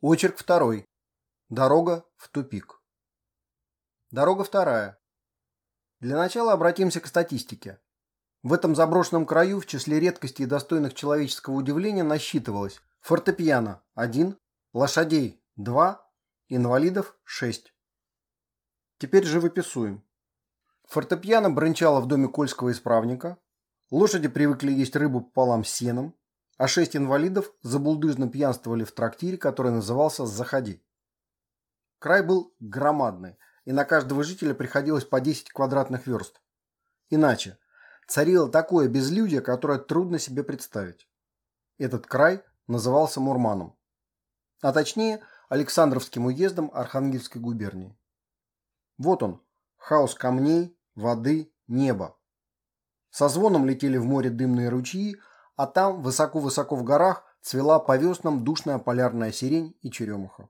Очерк второй. Дорога в тупик. Дорога вторая. Для начала обратимся к статистике. В этом заброшенном краю в числе редкостей и достойных человеческого удивления насчитывалось фортепиано – 1, лошадей – 2, инвалидов – 6. Теперь же выписуем. Фортепиано брончало в доме кольского исправника, лошади привыкли есть рыбу пополам с сеном, а шесть инвалидов забулдыжно пьянствовали в трактире, который назывался «Заходи». Край был громадный, и на каждого жителя приходилось по 10 квадратных верст. Иначе, царило такое безлюдие, которое трудно себе представить. Этот край назывался Мурманом, а точнее Александровским уездом Архангельской губернии. Вот он, хаос камней, воды, неба. Со звоном летели в море дымные ручьи, а там, высоко-высоко в горах, цвела по веснам душная полярная сирень и черемуха.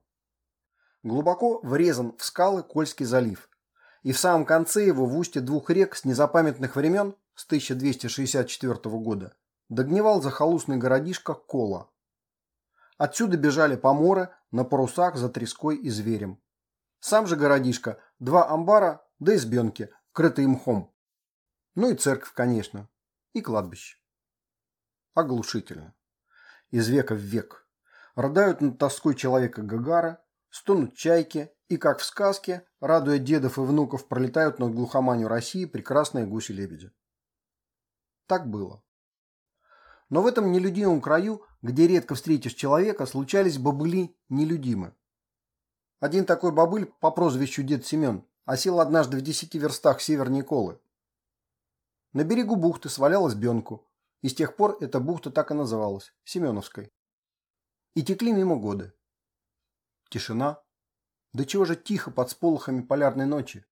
Глубоко врезан в скалы Кольский залив. И в самом конце его в устье двух рек с незапамятных времен, с 1264 года, догнивал захолустный городишко Кола. Отсюда бежали поморы на парусах за треской и зверем. Сам же городишко, два амбара да избенки, крытые мхом. Ну и церковь, конечно, и кладбище оглушительно. Из века в век. Рыдают над тоской человека Гагара, стонут чайки, и, как в сказке, радуя дедов и внуков, пролетают над глухоманью России прекрасные гуси-лебеди. Так было. Но в этом нелюдимом краю, где редко встретишь человека, случались бобыли нелюдимы. Один такой бобыль по прозвищу Дед Семен осел однажды в десяти верстах север Николы. На берегу бухты свалялась бенку, и с тех пор эта бухта так и называлась – Семеновской. И текли мимо годы. Тишина. Да чего же тихо под сполохами полярной ночи.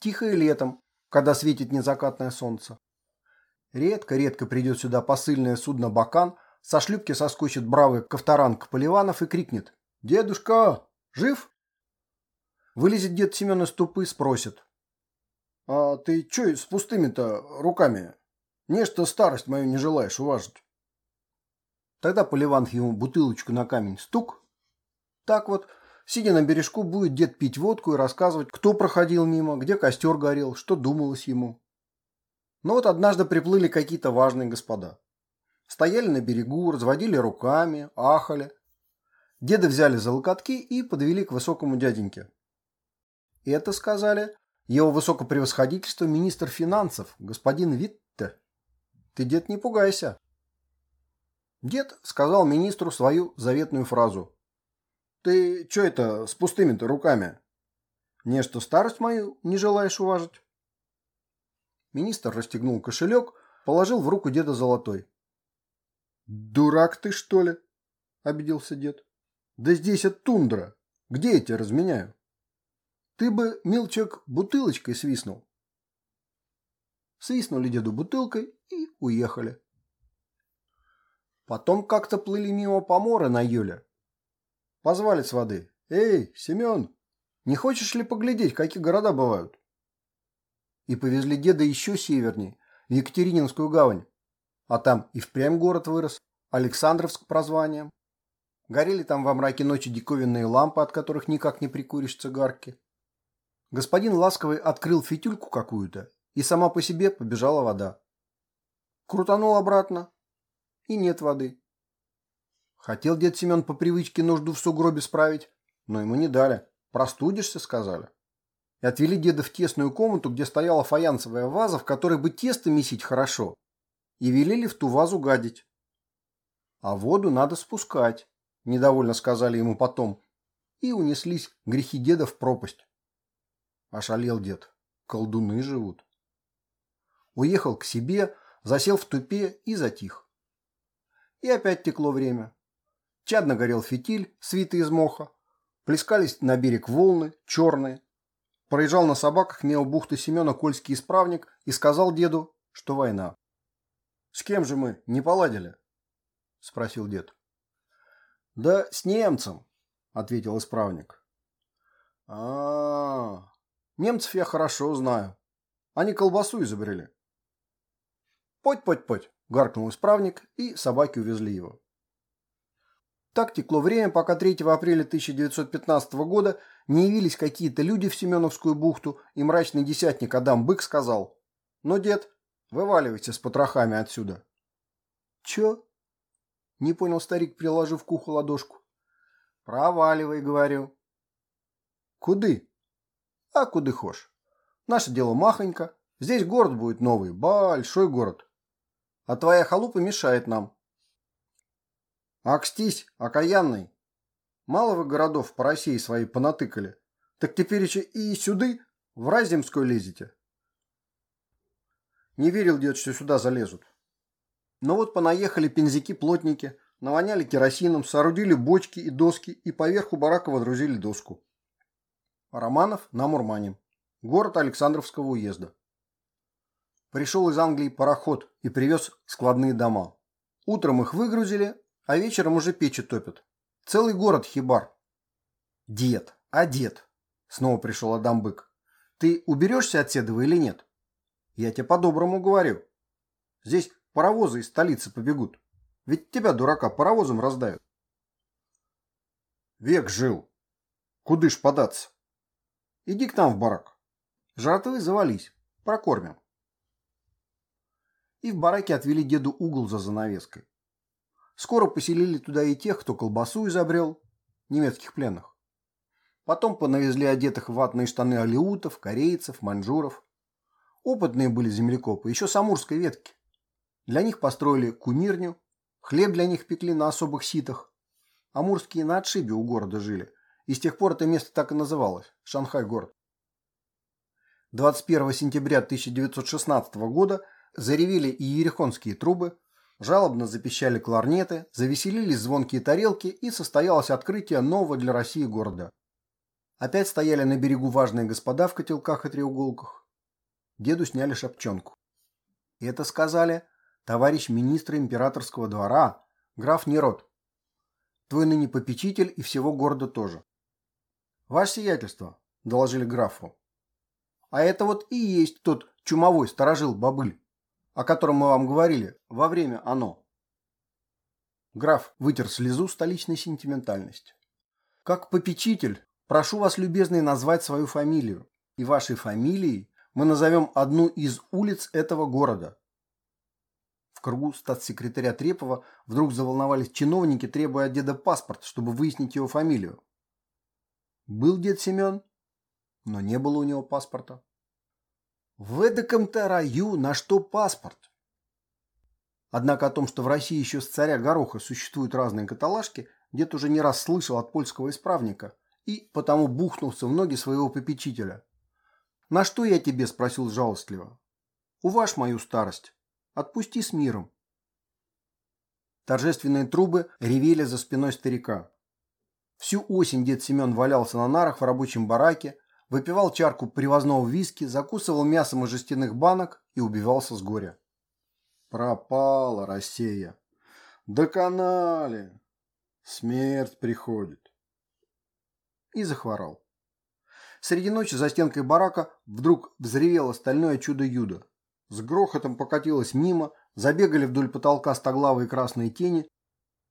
Тихо и летом, когда светит незакатное солнце. Редко-редко придет сюда посыльное судно «Бакан», со шлюпки соскочит бравый ковторанг Поливанов и крикнет «Дедушка, жив?» Вылезет дед Семен из тупы, спросит «А ты чё с пустыми-то руками?» Нечто старость мою не желаешь уважить. Тогда Поливанов ему бутылочку на камень стук. Так вот, сидя на бережку, будет дед пить водку и рассказывать, кто проходил мимо, где костер горел, что думалось ему. Но вот однажды приплыли какие-то важные господа. Стояли на берегу, разводили руками, ахали. Деда взяли за локотки и подвели к высокому дяденьке. Это, сказали, его высокопревосходительство министр финансов, господин Витте. Ты, дед, не пугайся. Дед сказал министру свою заветную фразу. Ты что это с пустыми-то руками? Нечто старость мою не желаешь уважить? Министр расстегнул кошелек, положил в руку деда золотой. «Дурак ты, что ли?» – обиделся дед. «Да здесь это тундра. Где я тебя разменяю?» «Ты бы, милчик, бутылочкой свистнул». Свистнули деду бутылкой и уехали. Потом как-то плыли мимо помора на Юля. Позвали с воды. «Эй, Семен, не хочешь ли поглядеть, какие города бывают?» И повезли деда еще севернее, в Екатерининскую гавань. А там и впрямь город вырос, Александровск прозванием. Горели там во мраке ночи диковинные лампы, от которых никак не прикуришь цигарки. Господин Ласковый открыл фитюльку какую-то, и сама по себе побежала вода. Крутанул обратно. И нет воды. Хотел дед Семен по привычке нужду в сугробе справить, но ему не дали. Простудишься, сказали. И отвели деда в тесную комнату, где стояла фаянсовая ваза, в которой бы тесто месить хорошо. И велели в ту вазу гадить. А воду надо спускать, недовольно сказали ему потом. И унеслись грехи деда в пропасть. Ошалел дед. Колдуны живут. Уехал к себе, засел в тупе и затих. И опять текло время. Чадно горел фитиль, свитый из моха. Плескались на берег волны, черные. Проезжал на собаках мимо бухты Семена Кольский исправник и сказал деду, что война. «С кем же мы не поладили?» – спросил дед. «Да с немцем», – ответил исправник. а, -а, -а немцев я хорошо знаю. Они колбасу изобрели. «Подь, подь, подь!» – гаркнул исправник, и собаки увезли его. Так текло время, пока 3 апреля 1915 года не явились какие-то люди в Семеновскую бухту, и мрачный десятник Адам Бык сказал, «Ну, дед, вываливайся с потрохами отсюда». «Чё?» – не понял старик, приложив к уху ладошку. «Проваливай, — говорю». «Куды?» «А куды хошь. Наше дело махонько. Здесь город будет новый, большой город. А твоя халупа мешает нам». «Акстись, окаянный. Мало вы городов по России свои понатыкали. Так теперь еще и сюды, в Разимскую лезете». Не верил дед, что сюда залезут. Но вот понаехали пензяки-плотники, навоняли керосином, соорудили бочки и доски и поверху барака водрузили доску. Романов на Мурмане. Город Александровского уезда. Пришел из Англии пароход и привез складные дома. Утром их выгрузили, а вечером уже печи топят. Целый город хибар. Дед, а дед? Снова пришел Адам Бык. Ты уберешься от Седова или нет? Я тебе по-доброму говорю. Здесь паровозы из столицы побегут. Ведь тебя, дурака, паровозом раздают. Век жил. Куды ж податься? Иди к нам в барак. Жратвы завались. Прокормим. И в бараке отвели деду угол за занавеской. Скоро поселили туда и тех, кто колбасу изобрел, немецких пленных. Потом понавезли одетых в ватные штаны алиутов, корейцев, маньчжуров. Опытные были землекопы, еще с амурской ветки. Для них построили кумирню, хлеб для них пекли на особых ситах. Амурские на отшибе у города жили, и с тех пор это место так и называлось – Шанхай-город. 21 сентября 1916 года заревели и ерехонские трубы, жалобно запищали кларнеты, завеселились звонкие тарелки и состоялось открытие нового для России города. Опять стояли на берегу важные господа в котелках и треуголках. Деду сняли шапчонку. Это сказали товарищ министр императорского двора, граф Нерод. Твой ныне попечитель и всего города тоже. Ваше сиятельство, доложили графу. А это вот и есть тот чумовой сторожил бобыль о котором мы вам говорили во время оно. Граф вытер слезу столичной сентиментальности. Как попечитель, прошу вас, любезный, назвать свою фамилию. И вашей фамилией мы назовем одну из улиц этого города. В кругу статс-секретаря Трепова вдруг заволновались чиновники, требуя от деда паспорт, чтобы выяснить его фамилию. Был дед Семен, но не было у него паспорта. В эдаком-то раю на что паспорт? Однако о том, что в России еще с царя Гороха существуют разные каталажки, дед уже не раз слышал от польского исправника и потому бухнулся в ноги своего попечителя. «На что я тебе?» – спросил жалостливо. «Уваж мою старость. Отпусти с миром». Торжественные трубы ревели за спиной старика. Всю осень дед Семен валялся на нарах в рабочем бараке, выпивал чарку привозного виски, закусывал мясом из жестяных банок и убивался с горя. Пропала Россия. Доконали. Смерть приходит. И захворал. Среди ночи за стенкой барака вдруг взревело стальное чудо-юдо. С грохотом покатилось мимо, забегали вдоль потолка стоглавые красные тени.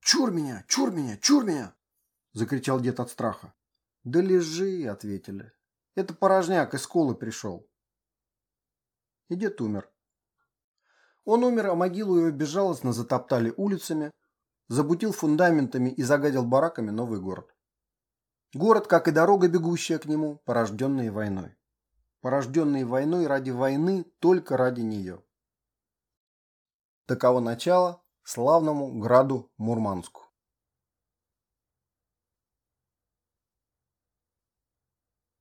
«Чур меня! Чур меня! Чур меня!» – закричал дед от страха. «Да лежи!» – ответили. Это порожняк из школы пришел. И дед умер. Он умер, а могилу его безжалостно затоптали улицами, забутил фундаментами и загадил бараками новый город. Город, как и дорога, бегущая к нему, порожденный войной. Порожденный войной ради войны, только ради нее. Таково начало славному граду Мурманску.